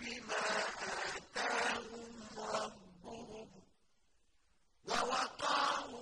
بما آتاهم ربهم ووقاهم